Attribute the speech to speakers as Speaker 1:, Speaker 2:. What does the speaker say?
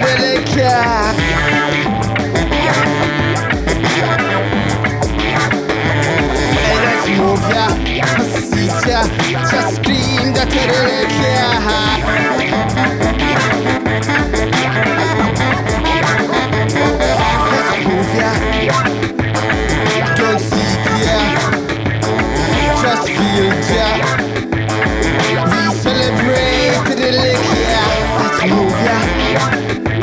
Speaker 1: Federica. Shine.